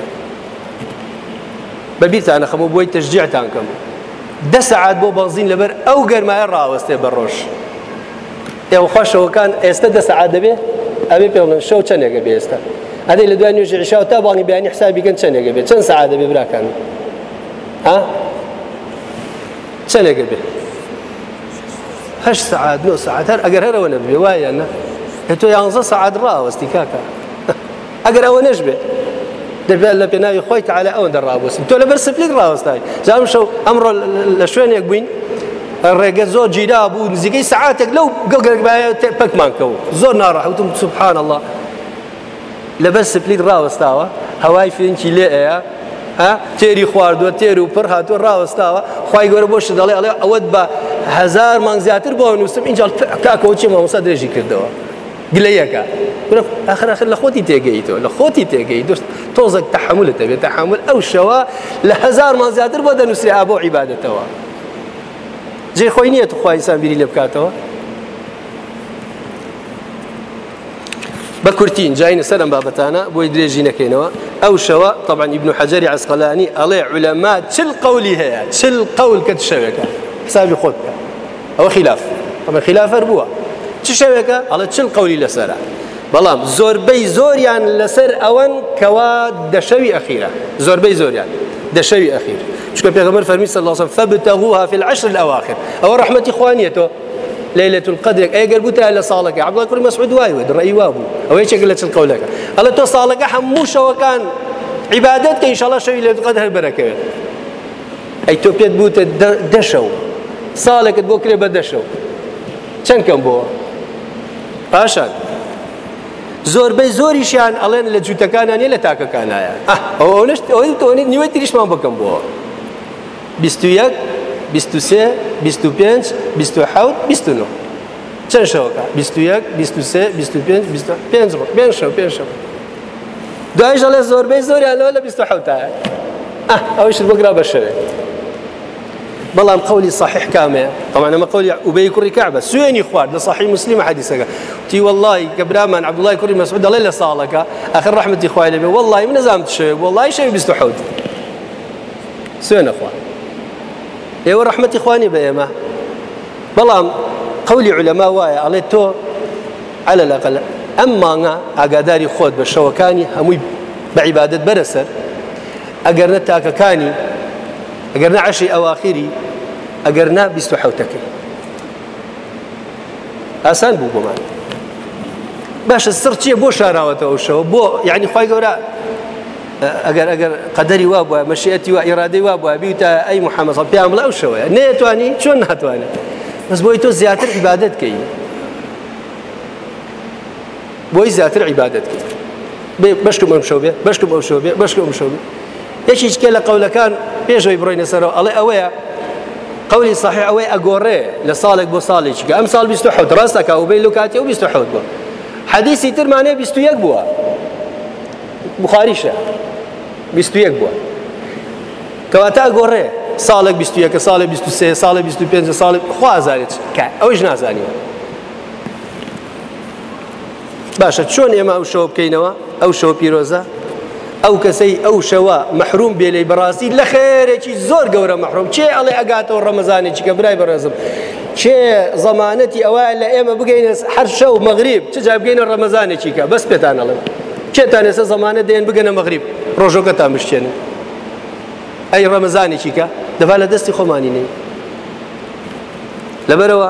ببيت أنا خمو بوي تشجيع تانكم ده ساعات بو بنزين لبر أو غير ما يرى وستي بروش. يا خوش وكان استدى ساعات به أبي بيقول شو كان يقبي إستا؟ هذه اللي دواني يجي عشاء وتابعني بيان حسابي كان كان يقبي. كان ساعات به برا كان. ها؟ كان يقبي. هش ساعات نو ساعات هر أجر هر وأنا بوايا أنا؟ هتو يانزا ساعات راه واستكاكا أجر أو نجبه دەبێت لە پێناوی خۆی تعاالە ئەوە دەڕابووسم تۆ لەبەر سفلیک ڕاوەستای جام شەو ئەمڕۆ لە شوێنێک بووین ڕێگە زۆر جیرا بوو نزیگەی سعاتێک لەو گەگەرێک پەکمان کەوت زۆر ناڕەحوتم سبحان الله. لەبەر سپلیت ڕاوەستاوە هەوای فێنکی لێ ئەیە تێری خواردووە تێر و پڕ هاتووە ڕاوەستاوە خی گەورە بۆش دەڵێ ئەڵێ ئەوەت بە هزار مانگ زیاتر بۆ نووسم اینجا چی مامۆسا درێژی کردەوە گلەیەکە آخر آخر تێگەی دوست تۆزێک تحملت دەبێت تحمل. ئەو شەوە لە هزار مان زیاتر بۆ دەنووسی ئابۆ عیباەتەوە جێ خۆی نییە تو خوایسان بیری لێ بکاتەوە بە کورتین جاینە سەرم بابەتانە بۆی درێژی نەکەینەوە ئەو شەوە طبعا ابن حجری عسقلانی ئەڵێ علەما چل قولی هەیە چل قول حسابی خۆت بکە ئەوە خلاف. ئەمە خلافەر بووە چ شەوێکە ئەڵە چل قولی لەسرە بەڵام زۆربەی زۆریان لەسەر ئەوەن کەوا دەشەوی ئەخیرە. زۆربەی زۆریان. دەشەوی ئەخیر. چکە پێغەمبەر فەرمی صلی الله عليه وسلم فبتغوها في العشر الأواخر. ئەوە ڕەحمەتی خوانیەتەوە ليلة القدر ئەگەر بوتە لە ساڵەکە. عبد الله وای وێ ڕێی وا بوو. ئەوەی چێک لە چل قولەکە. ئەڵە تۆ ساڵەکە هەموو شەوەکان عیبادەت کە ئینشاءالله شەوی لە قدر هەر بەرەکەوێت ئەی تۆ پێت بوتە دەشەو. ساڵێکت بۆ کرێ بە دەشەو. چەند پاشان زۆربەی زۆریشیان ئەڵێن لە جووتەکانیان لە تاکەکانایە ئەوەی نیوەی تریشمان بکەم بۆ 21 23 25 27 29 چەند شەوەکە 21 23 25 25 پێنج شەو پێنج شەو دوایش ئەڵێ زۆربەی زۆریان لەوە لە 27 ئەوش بگرا بە شەوێ بەڵام قولی صحیح کامەیە طبعا قولی ئوبەی کوڕی کعبە سوێنی خوارد لە صحیح مسلم حدیثەکە تی والله کە برامان عبدڵای کوڕی مەسعود دەڵێ لە ساڵەکە ئەخر ڕحمەتی خوای لەبێ والله من نەزانم شەوێ والله شەوی 27 سوێنە خوارد ئێوە ڕحمەتی خوانی بە ئێمە بەڵام قولی علەما وایە ئەڵێ تۆ على ئەم مانگە ئاگاداری خۆت بە شەوەکانی هەمووی بە عیبادت بەرەسەر ئەگەر نە تاکەکانی ئەگەر نە عەشی ئەواخیری ئەگەر نا بیست و حوتەکەی ئاسان بوو بۆمان باشە سڕ چییە بۆ شاراوەتەوە شەوە بۆ یعنی خی گەورە ئەگەر ئەگەر قەدەری وا بووە مەشیەتی و ئیرادەی وا بووە بیتە ئەی محەممەد پێیان بڵ ئەو شەوەیە نێتوانی چۆن ناتوانێت بەس بۆی تۆ زیاتر عیبادت کەی بۆی زیاتر عیبادت کرد بەشکم ئەم شەو بێ بەشکم ئەو شەو بێ بەشکم ئەم شەو بێ یەکیچکە لە قەولەکان پێشەوەی بڕۆینە سەرەوە ئەڵێ ئەوەیە قولی صحیح ئەوەی ئەگۆڕێ لە ساڵێک بۆ ساڵێکیکە ئەم ساڵ 26 ڕاستەکە و بەی لوکاتی و 26 بووە حەدیسی ترمانێ 21 بووە بخاریشە 21 بووە کەواتە ئەگۆڕێ ساڵێک 21 ساڵی 23 ساڵی 25 ساڵی خوازانێت کە ئەوش نازانیوە باشە چۆن ئێمە ئەو شەوە بکەینەوە ئەو شەوە پیرۆزە ئەو کەسەی ئەو شەوە مەحروم بێ لەی بەڕاستی لە خێرێکی زۆر گەورە مەحروم چێ ئەڵێ ئەگاتەوە ڕەمەزانێکی کە برای بەڕێزم؟ چێ زەمانەتی ئەوە لە ئێمە بگەینە هەر شەو مەغریب چ جا بگەینە ڕەمەزانێکی کە؟ بەس پێتان ئەڵێم. چێتان ێستا زەمانە دێن بگەنە مەغریب؟ ڕۆژۆکەتان بشتێنن ئەی ڕەمەزانێکی کە؟ دەبا لە دەستی خۆمانی نەی لەبەرەوە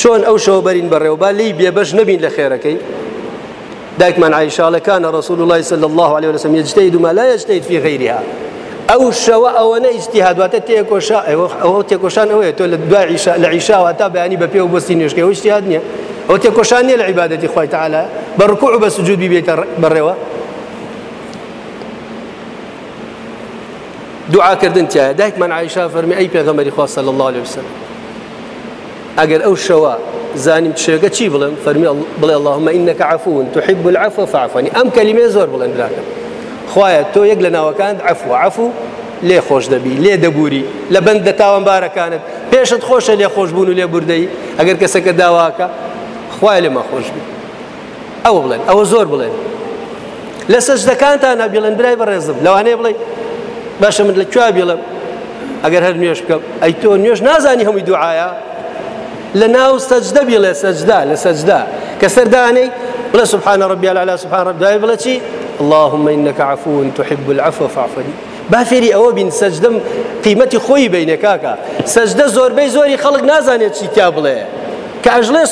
چۆن ئەو شەوە بەرین بەڕێوەبا لی بێبەش نەبین لە خێرەکەی. دائما عائشة كان رسول الله صلى الله عليه وسلم يجتهد ما لا يجتهد في غيرها. ئەو شەوە ئەوەنە ئیسیهادواتە ئەوە تێکۆشان ئەوەیە تۆ لە دوای لە عیشاوە تا بەیانی بە پێ و بەستی نوێشکە ئەو شتیاد نییە ئەو تێکۆشان نیە لە عیباەتی خۆی تعاالە بە ڕکوع بە سجود بیبێتە بەڕێوە دوعاکردن تایە دایکمان عیشا فەرمی ئەی پێغەمەری خوا صلی الله عليه وسلم. ئەگەر ئەو شەوە زانیم شێگە چی بڵم فەرمی بڵێ اللهم إنك عفو تحب العفو فاعفني. ئەم کەلیمێ زۆر بڵندراکە خوایە تۆ یەک لە ناوەکان عفو. عفو لێ خۆش دەبی لێ دەبووری لە بەندە تاوانبارەکانت پێشت خۆشە لێ خۆشببوون و لێ بوردەی ئەگەر کەسەکە داواکە خوای لێمە خۆشبی ئەوە بڵێن ئەوە زۆر بڵێن لە سەجدەکانتان بڵێن برای بەڕێزم لەوانەیە بڵێ باشە من لە کووا بڵم ئەگەر هەر بکەم ئەی تۆ نوێش نازانی هەمووی دوعاە لە ناو سەجدە بڵێ سەجدا لە سەجدا کە سەردانەی بڵێ سبحانە ڕبی على سبحان رب دوای بڵێ چی اللهم إنك عفو تحب العفو فاعف عني با فێری ئەوە بین سەجدەم قیمەتی خۆی بینێ کاکە سەجدە زۆربەی زۆری خەڵک نازانێت چی کیا بڵێ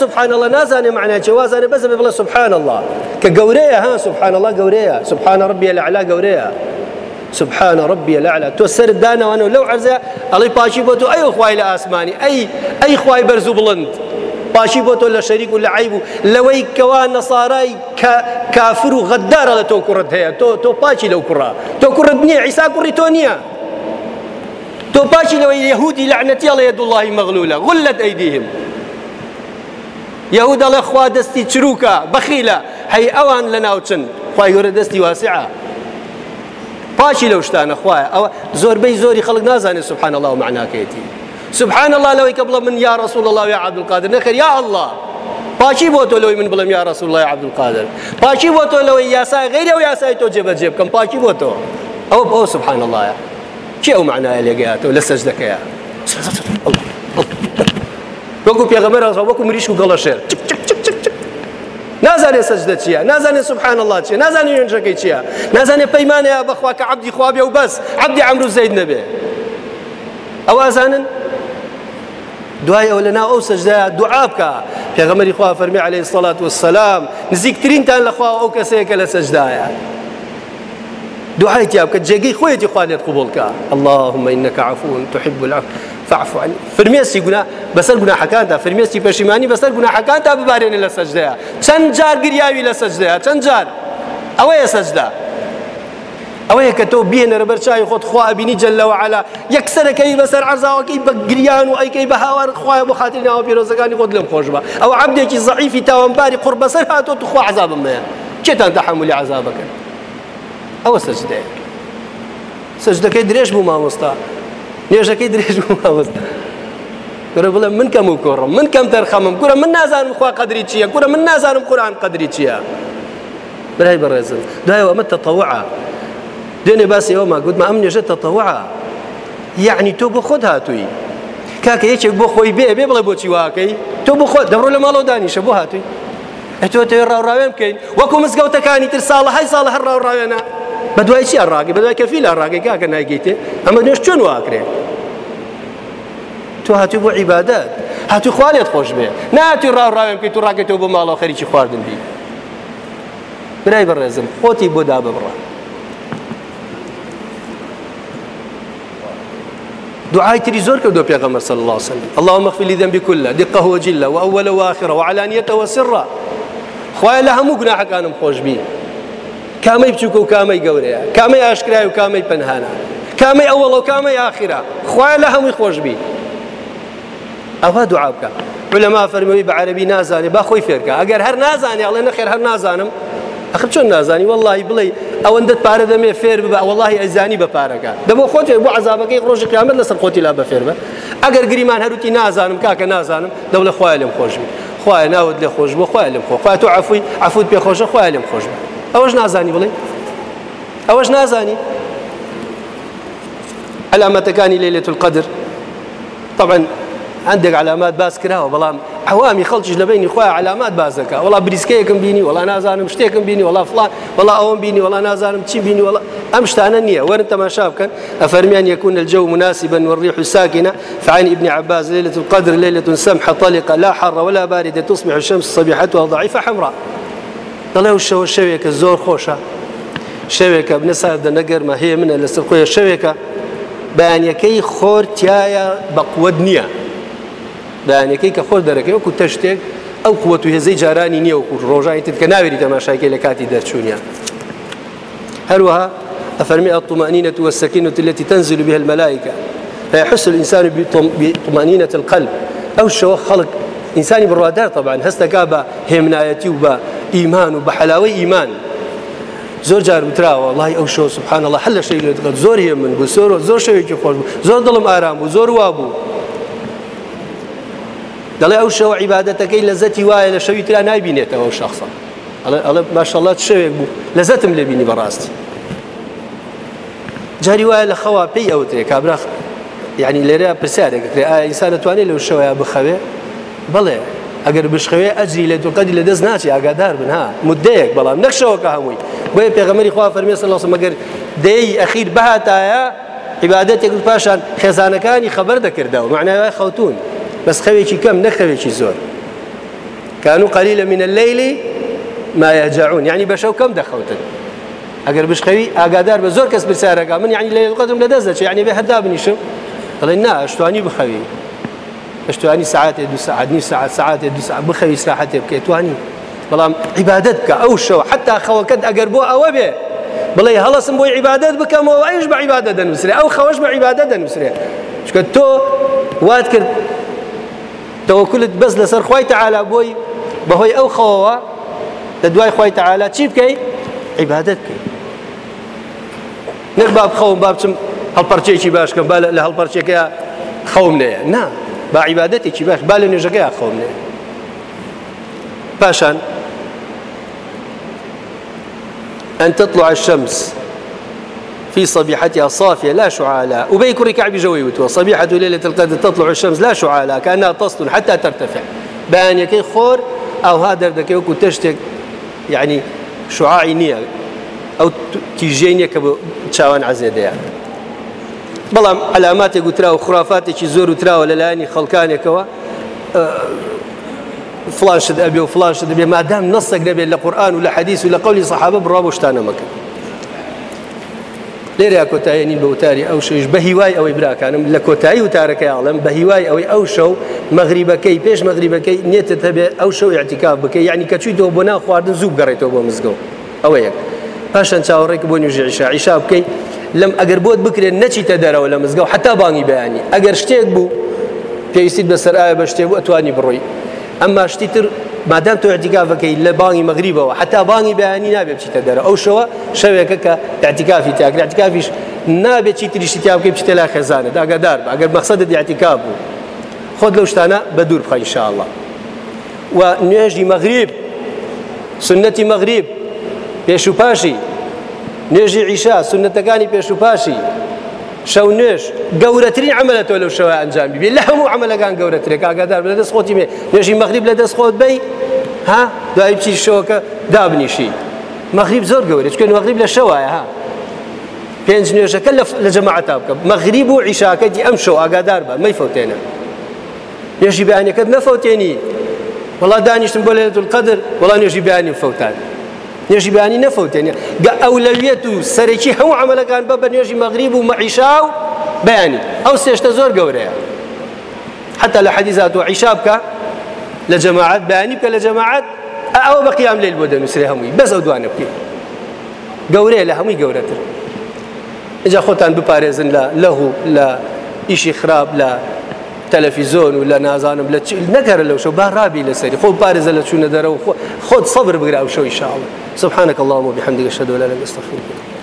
سبحان الله نازانێ معناچێ وازانێ بەزە بڵێ سبحان الله. گەورەیە ها سبحان الله گەورەیە سبحان ربي الأعلى گەورەیە سبحان ربي الأعلى. تو سر دانا وأنا لو عرزة الله باشي بوتو أي خواي لآسماني أي أي خواي برزو بلند. پاشی بۆ تۆ لە شەریک و لە عیب و لەوەی کەوا نەسارای کافر و غەددارە لە تۆ کوڕت هەیە تۆ تۆ پاچی لەو کوڕی تۆ نییە تۆ پاچی لەوەی یهودی لعنەتی ئەڵێ دوڵی مەغلولە غلت ئەیدیهم یهود دەڵێ خوا دەستی چروکە بەخیلە هەی ئەوان لە ناوچن دەستی واسعە پاچی لەو شتانە خوایە. ئەوە زۆربەی زۆری خەڵک نازانێت سبحان الله و معناکەیەتی. سبحان الله لەوەی کە بڵە من یا رسول الله یا عبد القادر نەکرد یا الله پاچی بۆ تۆ لەوەی من بڵم یا رسول الله یا عبد القادر پاچی بۆ تۆ لەوەی یاسای غیری و یاسای تۆ جێبەجێ بکەم پاچی بۆ تۆ. ئەوە بۆ سبحان الله چی ئەو معنایە لێگەیاتەوە لە سەجدەکەیە وەکو پێغەمبەر وەکو مریش و گەڵە شێر نازانێت سەجدە چییە؟ نازانێت سبحان الله چیە نازانێت وێنجەکەی چییە؟ نازانێت پەیمانەیە بەخوا کە عبدی خوابێ و بەس عبدی عمرو زەید نەبێ. ئەو ئازانن؟ دوای ئەو لەنا ئەو سەجدە دوعا بکە. پێغەمەری خوا فەرمی عليه الصلاة والسلام نزیکترینتان لەخوا ئەو کەسەیەکە لە سەجدایە دوعای تیا بکە جێگەی خۆیەتی لێت قوبڵکە اللهم إنك عفو تحب العفو. فاعف عني. فرمێستی گونا بەسەر گوناحەکاندا فرمێستی پەشیمانی بەسەر گوناحەکانتا ببارێنێ لە سەجدەیە چەند جار گریاوی لە سەجدەیە چەند جار؟ ئەوەیە سەجدا ئەوەیە کە تۆ بێنە بەر چای خۆت خوا بینی جلەوە علا یەکسەرەکەی بەسەر عرزاوەکەی بە گریان و ئەیکەی بە هاوار خوای بۆ خاطر ناوە پیرۆزەکانی خۆت لەم خۆش بە ئەو عبدێکی زعیفی تاوانباری قڕ بەسەر هاتۆ تو خوا عذابم مەیە چێتان تحملی عذابەکەن ئەوە سەجدەیە سەجدەکەی درێژ بوو مامۆستا نوێژەکەی درێژ مامۆستا گورە بڵێ من کەم و کۆڕم من کەم تەرخەمم گورە من نازانم خوا قدری چییە گورە من نازانم قورآن قدری چییە برای بەڕێزم دوایەوە ئەمە تەتەوعە دوێنێ باسی ئەوما گوتمە ئەم نوێژە تەتەوعە یعنی تۆ بۆ خۆت هاتووی کاکە یەکێک بۆ خۆی بێ بێ بڵێ بۆچی واکەی تۆ بۆ خۆت دەڕۆ لە ماڵەوە دانیشە بۆ هاتووی ئەتۆ تێ ڕاوڕاوێن بکەین وەکو مزگەوتەکانی تر ساڵە هەی ساڵە هەر ڕاوڕاوێنە بە دوای چی ڕاگەی بە دوای کەفی لە ڕاگەی کاکە نایگەیتێ ئەمە نوێش چۆن واکرێ تۆ هاتووی بۆ عیبادەت هاتوو خوالێت خۆش بێ ناتوی ڕاوڕاوێن بکەیت تو ڕاکەیتەوە بۆ ماڵەوە خەریکی خواردن بی. برای بەڕێزم خۆتی بۆ دا ببڕە دعاء تري زور كدو صلى الله عليه وسلم. اللهم اغفر لي ذنبي كله دقه وجله واول واخره وعلانيته وسره خويا لها مو گناح كانم خوش بي كامي بچوك وكامي قوريا. كامي اشكراي وكامي پنهانا كامي أول وكامي آخرة. خويا لها مو خوش بي. ئەوە دوعا بکە علەما فەرمەوی بە عەربی نازانێ با خۆی فێرکە ئەگەر هەر نازانێ ئەڵێ نەخێر هەر نازانم. ئەخر چۆن نازانی واللهی بڵێ ئەوەندەت پارە دەمێ فێر ببە واللهی ئەزانی بە پارەکە دەبۆ خۆت لا بە فێر بە ئەگەر گریمان هەروتی نازانم کاکە نازانم. دەوڵە خوای لێم خۆش بی خوای ناوت لێ خۆش بۆ خوای لێم خۆ خوای تۆ عفوی عفوت پێ خۆشە خوای لێم خۆش بە ئەوەش نازانی بڵێ ئەوەش نازانی علامەتەکانی لەیلێت القدر. طبعا عندك علامات باس کراوە بەڵام عوامی خەڵکیش لە بینی خۆی علامات بازەکە وڵا بریسکەیەکم بینی وڵا نازانم شتێکم بینی وڵا فلان وڵا ئەوم بینی وڵا نازانم چی بینی وڵا ئەم شتانە نییە وەرن تەماشا بکەن ئەفەرمیان يكون الجو مناسبا والريح ساكنة. فعن ابن عباس ليلة القدر ليلة سمحة طلقة لا حر ولا باردة تصبح الشمس صبيحتها ضعيفة حمراء. دەڵێ شەوە شەوێکە زۆر خۆشە شەوێکە بنەساردە نەگەرمە هەیە منە لەسەر خۆی شەوێکە بەیانەکەی خۆر تایە بەقوت نییە بەیانەکەی کە خۆر دەرەکەی وەکو تەشتێک ئەو قوت و هێزەی جارانی نییە وەکو ڕۆژانی تر کە ناوێری تەماشاکەی لە کاتی دەرچوونیان هەروەها أفرمي الطمأنينة والسكينة التي تنزل بها الملائكة. فيحس الإنسان بطمأنينة القلب. أو الشوخ خلق ئینسانی بڕوادار طبعاان هەستەکە بە هێمنایەتی و بە ئیمان و بە حلاوەی ئیمان زۆر جار وتراوە وڵی ئەو شۆ سبحان الله شەی لێت زۆر هێ من بوو سۆر زۆر شەوێکی خۆش بوو زۆر دڵم ئارام بوو زۆر وا بوو دەڵێ ئەو شەوە عیباەتەکەی لە زەتی وایە لە شەوی ترا نایبینێتەوە شخصە ئەڵێ ماشەڵات شەوێک بوو لە زەتم لێبینی بەڕاستی جاری وایە لە خەوا پێی ئەوترێ کابراخ یعنی لێرە پرسیارێککرێ ئایا ئینسان دەتوانێت لەو شەوەیە بخەوێ بڵێ ئەگەر بشخەوێ ئەجری لە دوقەدی لە دەست ناچی ئاگادار بن ها. مدەیەک بەڵام نەخشەوەکە هەمووی بۆیە پێغەمەری خوا فەرمی سەڵ مەگەر دەی ئەخیر بەهاتایە عیبادەتێک پاشان خێزانەکانی خەبەر دەکردەوە معناوای خەوتون بەس خەوێکی کەم نەخەوێکی زۆر كانوا قليلا من الليل ما يهجعون يعني بشو كم دخوتن. ئەگەر بشخەوی ئاگادار بە زۆر کەس برسارەکە من یعنی لە قدم لە دەست دەچێت یعنی بێ هەدا بنیشم. دەڵێ بخەوی ئەشتوانی ساعتێ دو ساعت نی ساعت ساعتێ دو ساعت بخەوی ساحتێ بکەیت توانی بەڵام عیبادت بکە ئەو شەو حتا خەوەکەت ئەگەر بۆ ئەوە بێ بڵێ هەڵسم بۆی عیبادت بکەمەوە ئەیش بە عیبادە دەنووسێ ئەو خەوەش بە عیبادە دەنووسێ چکە تۆ وات کرد تەوەکلت بەس لەسەر خی تەعالا بۆی بەهۆی ئەو خەوەوە لە دوای خی تەعالا چی بکەیت عیبادت بکەیت نەک با بخەوم با بچم هەڵپەرچێکی باشکەم با لە هەڵپەرچێکە خەوم نەیە نا با عیبادەتێکی باش؟ با لە نوێژەکەی نەیە پاشان أن تطلع الشمس في صبيحتها صافية لا شعاع لها وبي كري كعب جوي صبيحة ليلة القدر تطلع الشمس لا شعاع لها كأنها تصل حتى ترتفع. بأن يكي خور أو هذا دكي وكو تشتك يعني شعاعي نية. تیژێنیە کە بە چاوان عزێدەیە بەڵام علاماتێک گوترا و خرافاتێکی زۆر وتراوە لەلایانی خەڵکانێکەوە فلانشت ئەبێ و فلانشت دەبێ مادام نسەک دەبێت لە قورآن و لە حەدیث و لە قولی سەحابە بڕا بۆ شتانە مەکە. لێرە کۆتاییێنین بە وتاری ئەو شش بە هیوای ئەوەی براکانم لە کۆتایی وتارەکەی ئاڵم بە هیوای ئەوەی ئەو شەو مەغریبەکەی پێش مەغریبەکەی نیێتە هەبێ ئەو شەو اعتیکاف بکەی یعنی کە چوویتەوە بۆ ناو خواردن زوو گەڕێتەوە بۆ مزگەوت. ئەوە یەک پاشان چاوەڕێک بۆ نوێژی عیشا عیشا بکەیت لەم ئەگەر بۆت بکرێت نەچیتە دەرەوە لە مزگەوت حتا بانگی بەیانی. ئەگەر شتێک بوو پێویستیت بەسەر ئایا بە شتێک بوو ئەتوانی بڕۆی. ئەمما شتی تر مادام تۆ اعتیکافەکەی لە بانگی مەغریبەوە حتا بانگی بەیانی نابێت بچیتە دەرە ئەو شەوە شەوێکە کە اعتیکافی تاکر اعتیکافیش نابێت چی تریشی تا بکەی بچیتە لا خێزانە. ئاگادار بە ئەگەر مەقصدت اعتیکاف بوو. خۆت لەو شتانە بە دوور بخە ئینشاءالله و نوێژی مەغریب سنەتی مەغریب پێش و پاشی نێژی عیشا سنتەکانی پێش و پاشی شەو نوێش گەورەترین عملەتەوە لەو شەوە ئەنجام بێ لە هەموو عملەکان گەورەترێک ئاگادار لە دەست خۆتی مێ نێژی مەغریب لە دەست خۆت بی ها؟ دوای بچی شەوەکە دابنیشی مەغریب زۆر گەورە چکە مەغریب لە شەوایە ها؟ پێنج نوێژەکە لە جەماعەتا بکە مەغریب و عیشاکەتی ئەم شەو ئاگادار بە مەی فەوتێنە نێژی بیانەکەت نەفەوتێنی وڵا دانیشتم بۆ لێت القدر. وڵا نێژی بیانی فەوتان نێژی بیانی نەفەوتێنێ گە ئەولەویەت و سەرەکی هەموو عملەکان بە بە نێژی مەغریب و مەعیشا و بەیانی ئەو سێشتە زۆر گەورەیە حتى لە حەدیزات و عیشا بکە لە جەماعات بەیانی بکە لە جەماعات ئەوە بە قیام لێل بۆ دەنووسێ هەمووی بەس ئەو دوانە بکەین گەورەیە لە هەمووی گەورەتر اینجا خۆتان بپارێزن لە لەهو لە ئیشی خراپ لە تەلەفیزۆن و لە نازانم لە نەگەرە لەو شەو با ڕابی لەسەری خۆ پارێزە لە چوونە دەرەوە خۆت سەبر بگرا و شەوی شاڵ سبحانك اللهم وبحمدك أشهد أن لا إله إلا أنت أستغفرك.